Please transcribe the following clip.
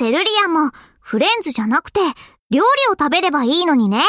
セルリアもフレンズじゃなくて料理を食べればいいのにね。